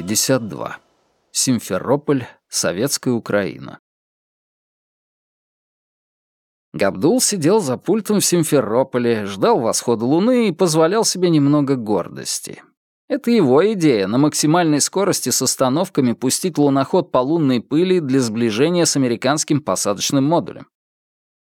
52. Симферополь, Советская Украина. Габдул сидел за пультом в Симферополе, ждал восхода Луны и позволял себе немного гордости. Это его идея на максимальной скорости с остановками пустить луноход по лунной пыли для сближения с американским посадочным модулем.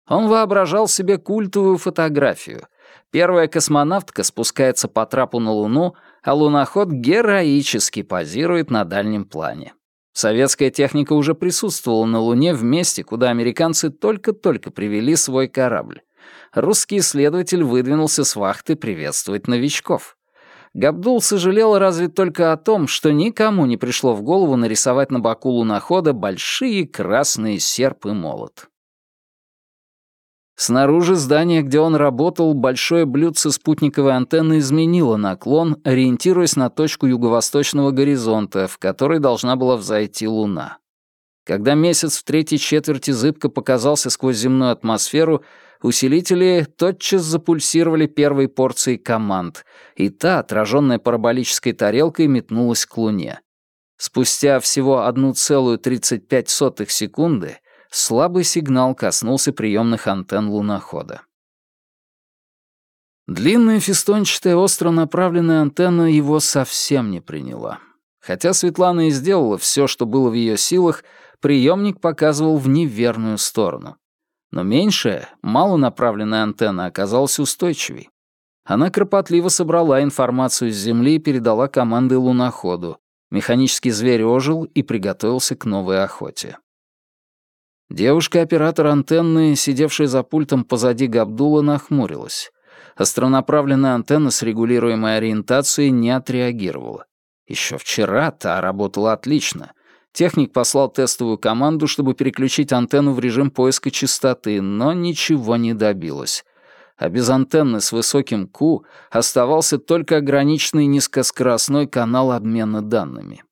Он воображал себе культовую фотографию. Первая космонавтка спускается по трапу на Луну, а луноход героически позирует на дальнем плане. Советская техника уже присутствовала на Луне в месте, куда американцы только-только привели свой корабль. Русский исследователь выдвинулся с вахты приветствовать новичков. Габдул сожалел разве только о том, что никому не пришло в голову нарисовать на боку лунохода большие красные серп и молот. Снаружи здания, где он работал, большое блюдце спутниковой антенны изменило наклон, ориентируясь на точку юго-восточного горизонта, в которой должна была взойти Луна. Когда месяц в третьей четверти зыбко показался сквозь земную атмосферу, усилители тотчас запульсировали первой порцией команд, и та, отраженная параболической тарелкой, метнулась к Луне. Спустя всего 1,35 секунды слабый сигнал коснулся приемных антенн лунохода. Длинная фистончатая остро направленная антенна его совсем не приняла. Хотя Светлана и сделала все, что было в ее силах, приемник показывал в неверную сторону. Но меньшая, малонаправленная антенна оказалась устойчивей. Она кропотливо собрала информацию с Земли и передала команды луноходу. Механический зверь ожил и приготовился к новой охоте. Девушка-оператор антенны, сидевшая за пультом позади Габдула, нахмурилась. Остронаправленная антенна с регулируемой ориентацией не отреагировала. Еще вчера та работала отлично. Техник послал тестовую команду, чтобы переключить антенну в режим поиска частоты, но ничего не добилось. А без антенны с высоким Q оставался только ограниченный низкоскоростной канал обмена данными.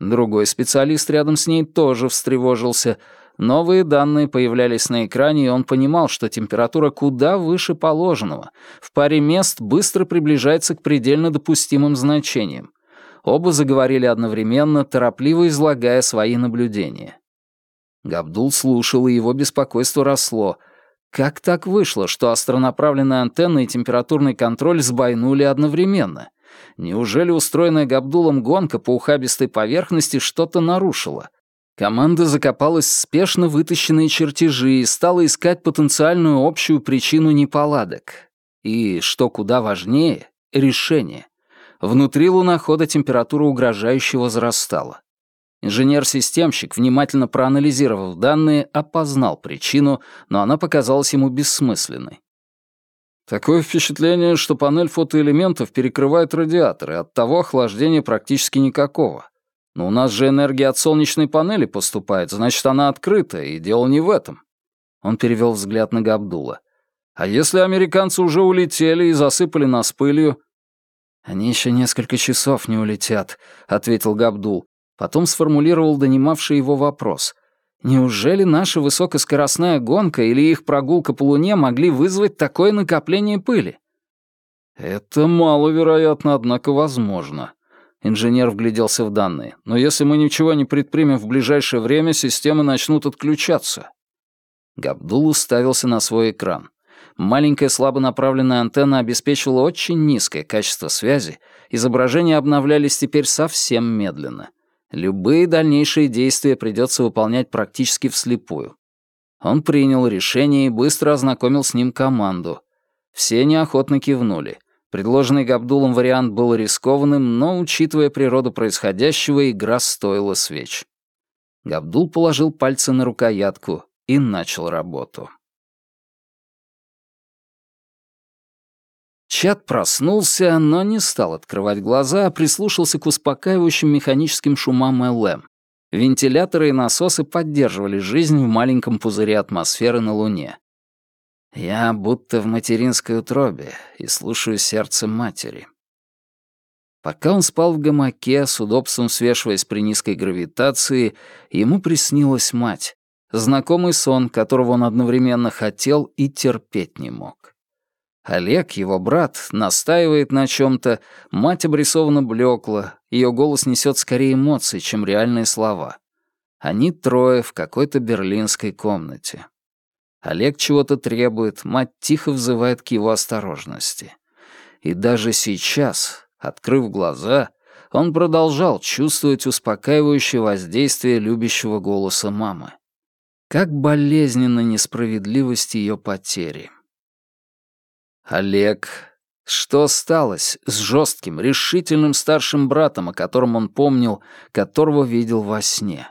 Другой специалист рядом с ней тоже встревожился — Новые данные появлялись на экране, и он понимал, что температура куда выше положенного. В паре мест быстро приближается к предельно допустимым значениям. Оба заговорили одновременно, торопливо излагая свои наблюдения. Габдул слушал, и его беспокойство росло. Как так вышло, что астронаправленная антенна и температурный контроль сбойнули одновременно? Неужели устроенная Габдулом гонка по ухабистой поверхности что-то нарушила? Команда закопалась в спешно вытащенные чертежи и стала искать потенциальную общую причину неполадок. И, что куда важнее, решение. Внутри лунохода температура угрожающе возрастала. Инженер-системщик, внимательно проанализировав данные, опознал причину, но она показалась ему бессмысленной. Такое впечатление, что панель фотоэлементов перекрывает радиаторы, оттого охлаждения практически никакого. Но у нас же энергия от солнечной панели поступает, значит, она открыта, и дело не в этом. Он перевел взгляд на Габдула. А если американцы уже улетели и засыпали нас пылью? Они еще несколько часов не улетят, ответил Габдул. Потом сформулировал донимавший его вопрос. Неужели наша высокоскоростная гонка или их прогулка по Луне могли вызвать такое накопление пыли? Это маловероятно, однако возможно. Инженер вгляделся в данные. «Но если мы ничего не предпримем в ближайшее время, системы начнут отключаться». Габдул уставился на свой экран. Маленькая слабо направленная антенна обеспечивала очень низкое качество связи, изображения обновлялись теперь совсем медленно. Любые дальнейшие действия придется выполнять практически вслепую. Он принял решение и быстро ознакомил с ним команду. Все неохотно кивнули. Предложенный Габдулом вариант был рискованным, но, учитывая природу происходящего, игра стоила свеч. Габдул положил пальцы на рукоятку и начал работу. Чат проснулся, но не стал открывать глаза, а прислушался к успокаивающим механическим шумам ЛМ. Вентиляторы и насосы поддерживали жизнь в маленьком пузыре атмосферы на Луне. Я будто в материнской утробе и слушаю сердце матери. Пока он спал в гамаке, с удобством свешиваясь при низкой гравитации, ему приснилась мать. Знакомый сон, которого он одновременно хотел и терпеть не мог. Олег, его брат, настаивает на чем-то, мать обрисована блекла, ее голос несет скорее эмоции, чем реальные слова. Они трое в какой-то берлинской комнате. Олег чего-то требует, мать тихо взывает к его осторожности. И даже сейчас, открыв глаза, он продолжал чувствовать успокаивающее воздействие любящего голоса мамы. Как болезненна несправедливость ее потери. Олег, что сталось с жестким, решительным старшим братом, о котором он помнил, которого видел во сне?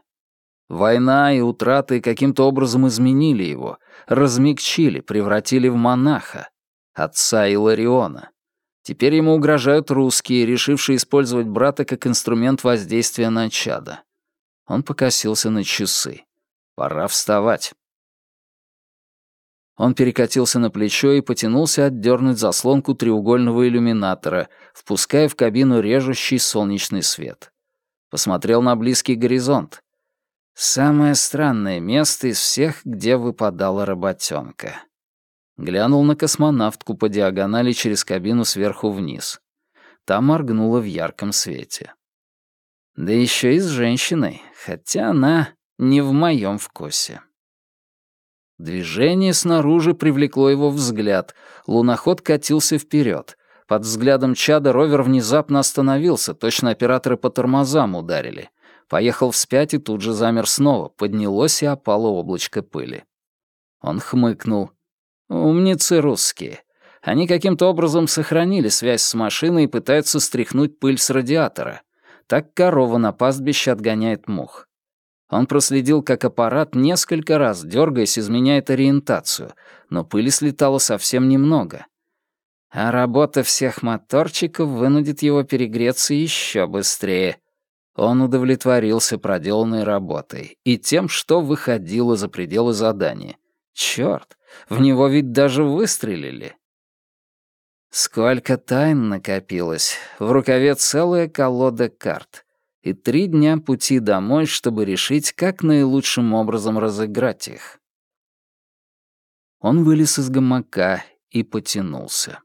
Война и утраты каким-то образом изменили его, размягчили, превратили в монаха, отца Илариона. Теперь ему угрожают русские, решившие использовать брата как инструмент воздействия на чада. Он покосился на часы. Пора вставать. Он перекатился на плечо и потянулся отдернуть заслонку треугольного иллюминатора, впуская в кабину режущий солнечный свет. Посмотрел на близкий горизонт. Самое странное место из всех, где выпадала работенка. Глянул на космонавтку по диагонали через кабину сверху вниз. Та моргнула в ярком свете. Да еще и с женщиной, хотя она не в моем вкусе. Движение снаружи привлекло его взгляд. Луноход катился вперед. Под взглядом чада ровер внезапно остановился, точно операторы по тормозам ударили — Поехал вспять и тут же замер снова, поднялось и опало облачко пыли. Он хмыкнул. «Умницы русские. Они каким-то образом сохранили связь с машиной и пытаются стряхнуть пыль с радиатора. Так корова на пастбище отгоняет мух. Он проследил, как аппарат несколько раз, дергаясь, изменяет ориентацию, но пыли слетало совсем немного. А работа всех моторчиков вынудит его перегреться еще быстрее. Он удовлетворился проделанной работой и тем, что выходило за пределы задания. Чёрт, в него ведь даже выстрелили. Сколько тайн накопилось. В рукаве целая колода карт. И три дня пути домой, чтобы решить, как наилучшим образом разыграть их. Он вылез из гамака и потянулся.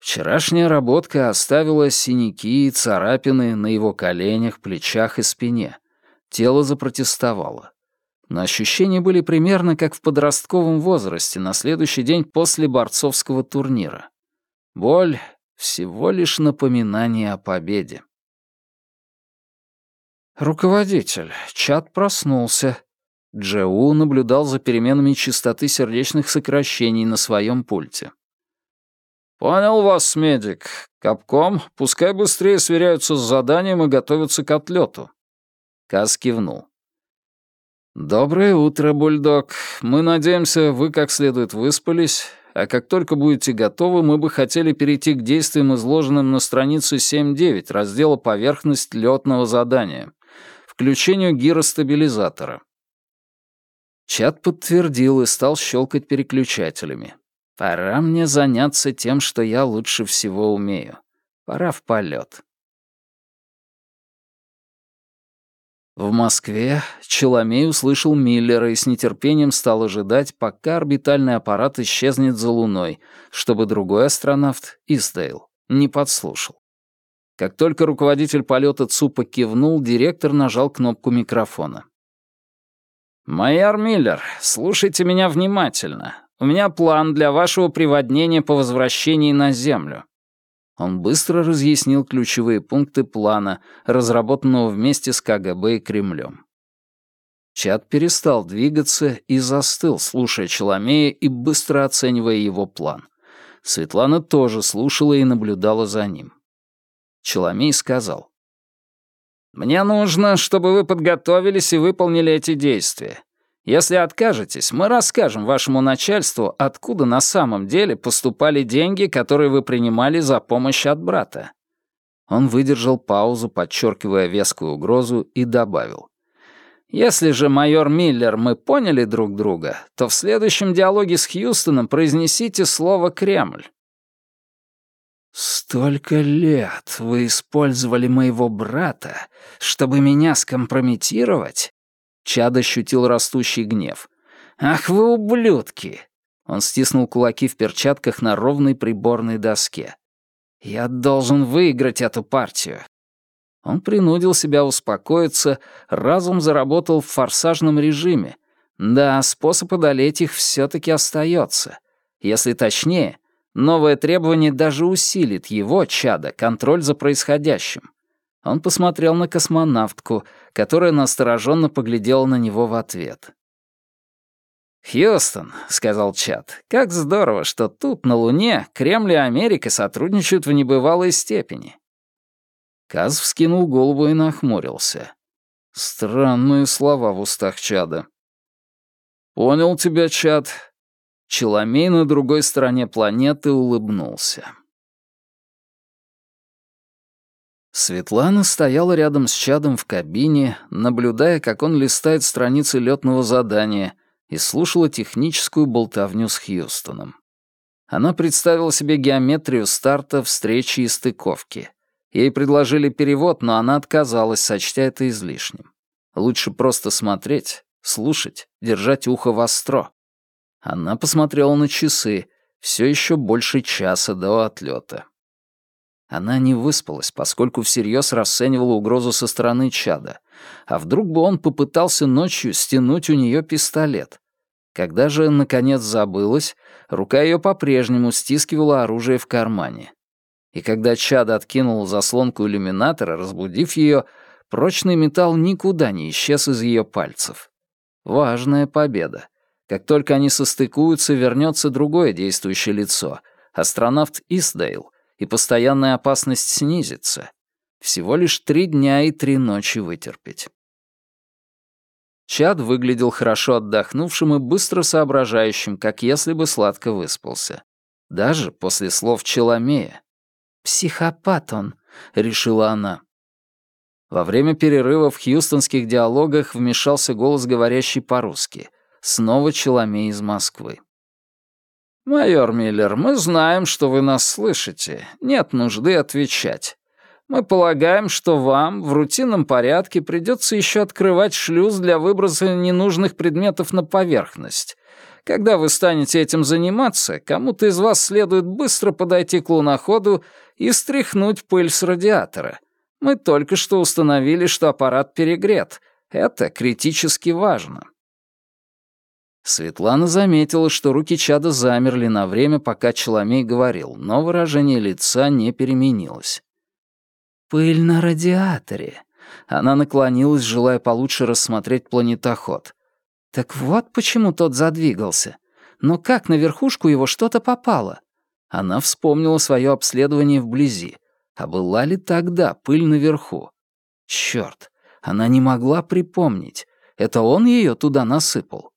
Вчерашняя работка оставила синяки и царапины на его коленях, плечах и спине. Тело запротестовало. Но ощущения были примерно как в подростковом возрасте на следующий день после борцовского турнира. Боль — всего лишь напоминание о победе. Руководитель, чат проснулся. Джеу наблюдал за переменами частоты сердечных сокращений на своем пульте. «Понял вас, медик. Капком, пускай быстрее сверяются с заданием и готовятся к отлету». Каз кивнул. «Доброе утро, бульдог. Мы надеемся, вы как следует выспались, а как только будете готовы, мы бы хотели перейти к действиям, изложенным на странице 7.9 раздела «Поверхность летного задания», включению гиростабилизатора». Чат подтвердил и стал щелкать переключателями. Пора мне заняться тем, что я лучше всего умею. Пора в полет. В Москве Челомей услышал Миллера и с нетерпением стал ожидать, пока орбитальный аппарат исчезнет за Луной, чтобы другой астронавт, Истейл, не подслушал. Как только руководитель полета ЦУПа кивнул, директор нажал кнопку микрофона. «Майор Миллер, слушайте меня внимательно. У меня план для вашего приводнения по возвращении на Землю». Он быстро разъяснил ключевые пункты плана, разработанного вместе с КГБ и Кремлем. Чат перестал двигаться и застыл, слушая Челомея и быстро оценивая его план. Светлана тоже слушала и наблюдала за ним. Челомей сказал. «Мне нужно, чтобы вы подготовились и выполнили эти действия. Если откажетесь, мы расскажем вашему начальству, откуда на самом деле поступали деньги, которые вы принимали за помощь от брата». Он выдержал паузу, подчеркивая вескую угрозу, и добавил. «Если же, майор Миллер, мы поняли друг друга, то в следующем диалоге с Хьюстоном произнесите слово «Кремль». «Столько лет вы использовали моего брата, чтобы меня скомпрометировать?» Чад ощутил растущий гнев. «Ах вы ублюдки!» Он стиснул кулаки в перчатках на ровной приборной доске. «Я должен выиграть эту партию». Он принудил себя успокоиться, разум заработал в форсажном режиме. Да, способ одолеть их все-таки остается. Если точнее, новое требование даже усилит его, чада, контроль за происходящим. Он посмотрел на космонавтку, которая настороженно поглядела на него в ответ. «Хьюстон», — сказал Чад, — «как здорово, что тут, на Луне, Кремль и Америка сотрудничают в небывалой степени». Каз вскинул голову и нахмурился. Странные слова в устах Чада. «Понял тебя, Чад». Челомей на другой стороне планеты улыбнулся. Светлана стояла рядом с Чадом в кабине, наблюдая, как он листает страницы летного задания, и слушала техническую болтовню с Хьюстоном. Она представила себе геометрию старта, встречи и стыковки. Ей предложили перевод, но она отказалась, сочтя это излишним. Лучше просто смотреть, слушать, держать ухо востро. Она посмотрела на часы, все еще больше часа до отлета. Она не выспалась, поскольку всерьез расценивала угрозу со стороны чада. А вдруг бы он попытался ночью стянуть у нее пистолет? Когда же, наконец, забылась, рука ее по-прежнему стискивала оружие в кармане. И когда чад откинул заслонку иллюминатора, разбудив ее, прочный металл никуда не исчез из ее пальцев. Важная победа. Как только они состыкуются, вернется другое действующее лицо — астронавт Исдейл — и постоянная опасность снизится. Всего лишь три дня и три ночи вытерпеть. Чад выглядел хорошо отдохнувшим и быстро соображающим, как если бы сладко выспался. Даже после слов Челомея. «Психопат он», — решила она. Во время перерыва в хьюстонских диалогах вмешался голос, говорящий по-русски. Снова Челомей из Москвы. «Майор Миллер, мы знаем, что вы нас слышите. Нет нужды отвечать. Мы полагаем, что вам в рутинном порядке придется еще открывать шлюз для выброса ненужных предметов на поверхность. Когда вы станете этим заниматься, кому-то из вас следует быстро подойти к луноходу и стряхнуть пыль с радиатора. Мы только что установили, что аппарат перегрет. Это критически важно. Светлана заметила, что руки чада замерли на время, пока Челомей говорил, но выражение лица не переменилось. «Пыль на радиаторе». Она наклонилась, желая получше рассмотреть планетоход. «Так вот почему тот задвигался. Но как на верхушку его что-то попало?» Она вспомнила свое обследование вблизи. А была ли тогда пыль наверху? Черт, она не могла припомнить. Это он ее туда насыпал.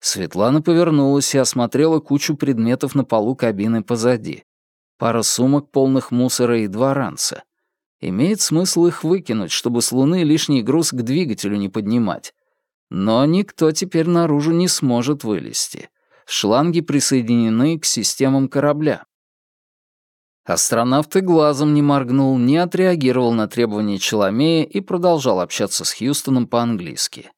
Светлана повернулась и осмотрела кучу предметов на полу кабины позади. Пара сумок, полных мусора, и два ранца. Имеет смысл их выкинуть, чтобы с Луны лишний груз к двигателю не поднимать. Но никто теперь наружу не сможет вылезти. Шланги присоединены к системам корабля. Астронавт и глазом не моргнул, не отреагировал на требования Челомея и продолжал общаться с Хьюстоном по-английски.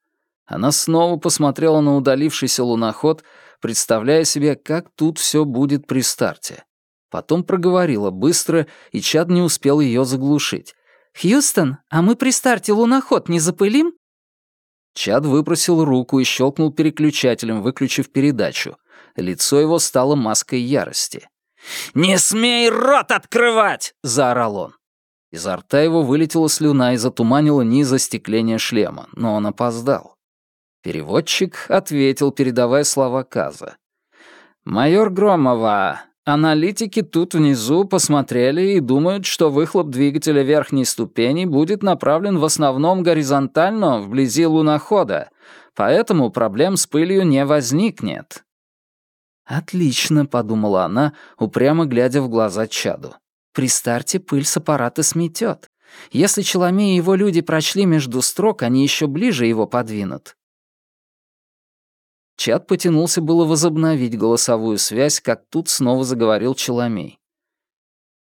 Она снова посмотрела на удалившийся луноход, представляя себе, как тут все будет при старте. Потом проговорила быстро, и Чад не успел ее заглушить. «Хьюстон, а мы при старте луноход не запылим?» Чад выпросил руку и щелкнул переключателем, выключив передачу. Лицо его стало маской ярости. «Не смей рот открывать!» — заорал он. Изо рта его вылетела слюна и затуманила низ остекления шлема, но он опоздал. Переводчик ответил, передавая слова Каза. «Майор Громова, аналитики тут внизу посмотрели и думают, что выхлоп двигателя верхней ступени будет направлен в основном горизонтально вблизи лунохода, поэтому проблем с пылью не возникнет». «Отлично», — подумала она, упрямо глядя в глаза Чаду. «При старте пыль с аппарата сметет. Если Челомей и его люди прочли между строк, они еще ближе его подвинут. Чат потянулся было возобновить голосовую связь, как тут снова заговорил Челомей.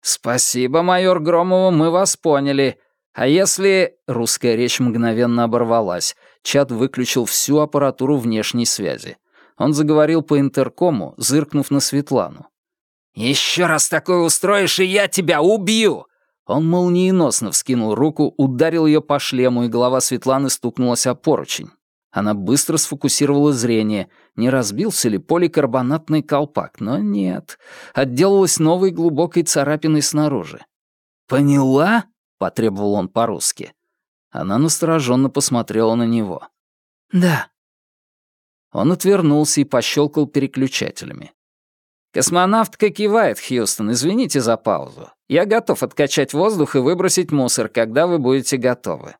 «Спасибо, майор Громова, мы вас поняли. А если...» Русская речь мгновенно оборвалась. Чат выключил всю аппаратуру внешней связи. Он заговорил по интеркому, зыркнув на Светлану. «Еще раз такое устроишь, и я тебя убью!» Он молниеносно вскинул руку, ударил ее по шлему, и голова Светланы стукнулась о поручень. Она быстро сфокусировала зрение, не разбился ли поликарбонатный колпак, но нет. Отделалась новой глубокой царапиной снаружи. «Поняла?» — потребовал он по-русски. Она настороженно посмотрела на него. «Да». Он отвернулся и пощелкал переключателями. «Космонавтка кивает, Хьюстон, извините за паузу. Я готов откачать воздух и выбросить мусор, когда вы будете готовы».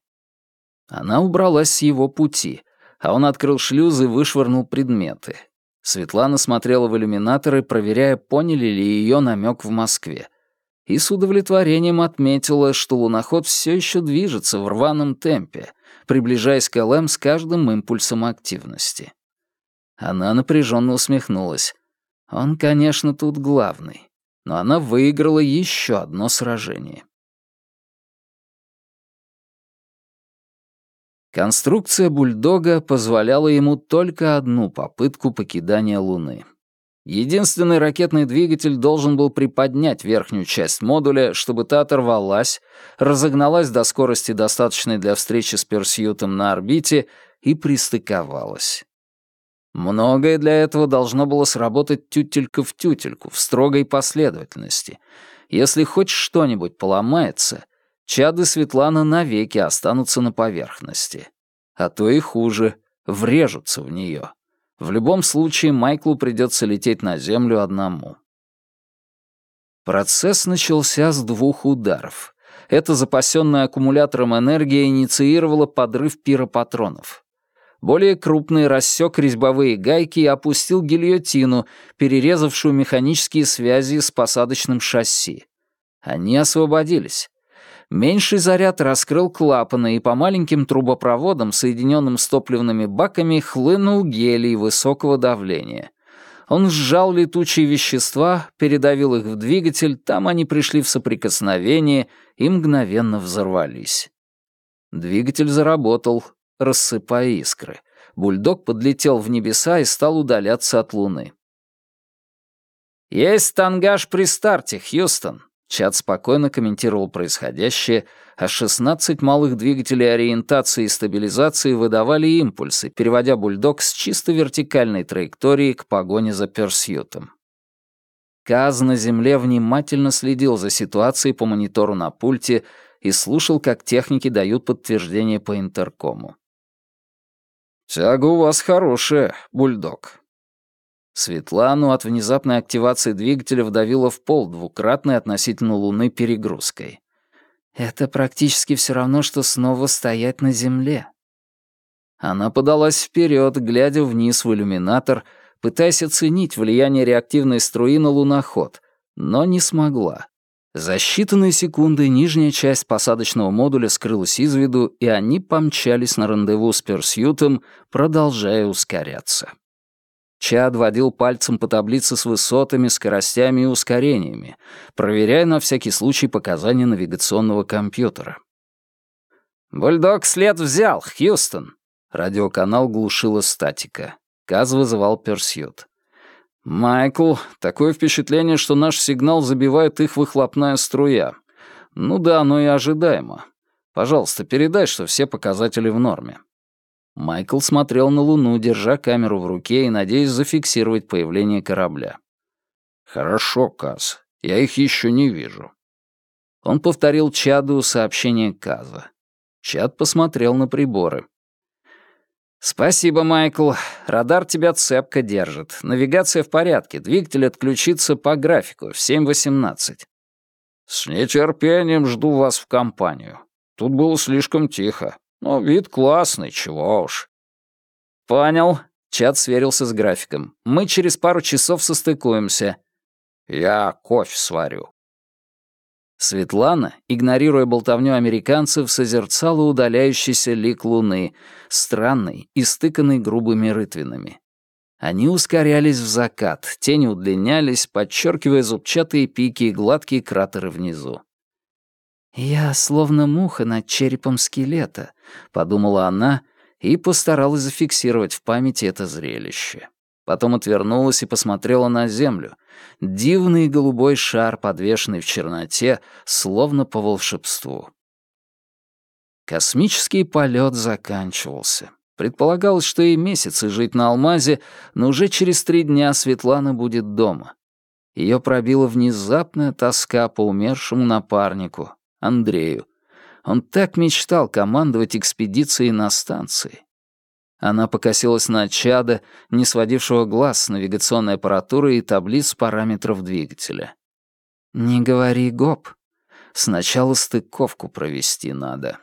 Она убралась с его пути, а он открыл шлюз и вышвырнул предметы. Светлана смотрела в иллюминаторы, проверяя, поняли ли ее намек в Москве. И с удовлетворением отметила, что луноход все еще движется в рваном темпе, приближаясь к ЛМ с каждым импульсом активности. Она напряженно усмехнулась. Он, конечно, тут главный, но она выиграла еще одно сражение. Конструкция бульдога позволяла ему только одну попытку покидания Луны. Единственный ракетный двигатель должен был приподнять верхнюю часть модуля, чтобы та оторвалась, разогналась до скорости, достаточной для встречи с Персьютом на орбите, и пристыковалась. Многое для этого должно было сработать тютелька в тютельку, в строгой последовательности. Если хоть что-нибудь поломается — Чад и Светлана навеки останутся на поверхности. А то и хуже, врежутся в нее. В любом случае Майклу придется лететь на Землю одному. Процесс начался с двух ударов. Эта запасенная аккумулятором энергия инициировала подрыв пиропатронов. Более крупный рассек резьбовые гайки и опустил гильотину, перерезавшую механические связи с посадочным шасси. Они освободились. Меньший заряд раскрыл клапаны, и по маленьким трубопроводам, соединенным с топливными баками, хлынул гелий высокого давления. Он сжал летучие вещества, передавил их в двигатель, там они пришли в соприкосновение и мгновенно взорвались. Двигатель заработал, рассыпая искры. Бульдог подлетел в небеса и стал удаляться от Луны. «Есть тангаж при старте, Хьюстон», Чат спокойно комментировал происходящее, а 16 малых двигателей ориентации и стабилизации выдавали импульсы, переводя бульдог с чисто вертикальной траектории к погоне за Персьютом. Каз на земле внимательно следил за ситуацией по монитору на пульте и слушал, как техники дают подтверждение по интеркому. «Тяга у вас хорошая, бульдог», Светлану от внезапной активации двигателя вдавило в пол двукратной относительно Луны перегрузкой. «Это практически все равно, что снова стоять на Земле». Она подалась вперед, глядя вниз в иллюминатор, пытаясь оценить влияние реактивной струи на луноход, но не смогла. За считанные секунды нижняя часть посадочного модуля скрылась из виду, и они помчались на рандеву с Персьютом, продолжая ускоряться. Чад водил пальцем по таблице с высотами, скоростями и ускорениями, проверяя на всякий случай показания навигационного компьютера. «Бульдог след взял, Хьюстон!» Радиоканал глушила статика. Каз вызывал Персьют. «Майкл, такое впечатление, что наш сигнал забивает их выхлопная струя. Ну да, оно и ожидаемо. Пожалуйста, передай, что все показатели в норме». Майкл смотрел на Луну, держа камеру в руке и надеясь зафиксировать появление корабля. «Хорошо, Каз. Я их еще не вижу». Он повторил Чаду сообщение Каза. Чад посмотрел на приборы. «Спасибо, Майкл. Радар тебя цепко держит. Навигация в порядке. Двигатель отключится по графику в 7.18». «С нетерпением жду вас в компанию. Тут было слишком тихо. Но вид классный, чего уж. Понял. Чат сверился с графиком. Мы через пару часов состыкуемся. Я кофе сварю. Светлана, игнорируя болтовню американцев, созерцала удаляющийся лик луны, странный, истыканный грубыми рытвинами. Они ускорялись в закат, тени удлинялись, подчеркивая зубчатые пики и гладкие кратеры внизу. «Я словно муха над черепом скелета», — подумала она и постаралась зафиксировать в памяти это зрелище. Потом отвернулась и посмотрела на землю. Дивный голубой шар, подвешенный в черноте, словно по волшебству. Космический полет заканчивался. Предполагалось, что и месяцы жить на Алмазе, но уже через три дня Светлана будет дома. Ее пробила внезапная тоска по умершему напарнику, Андрею. Он так мечтал командовать экспедицией на станции. Она покосилась на чада, не сводившего глаз с навигационной аппаратуры и таблиц параметров двигателя. «Не говори гоп. Сначала стыковку провести надо».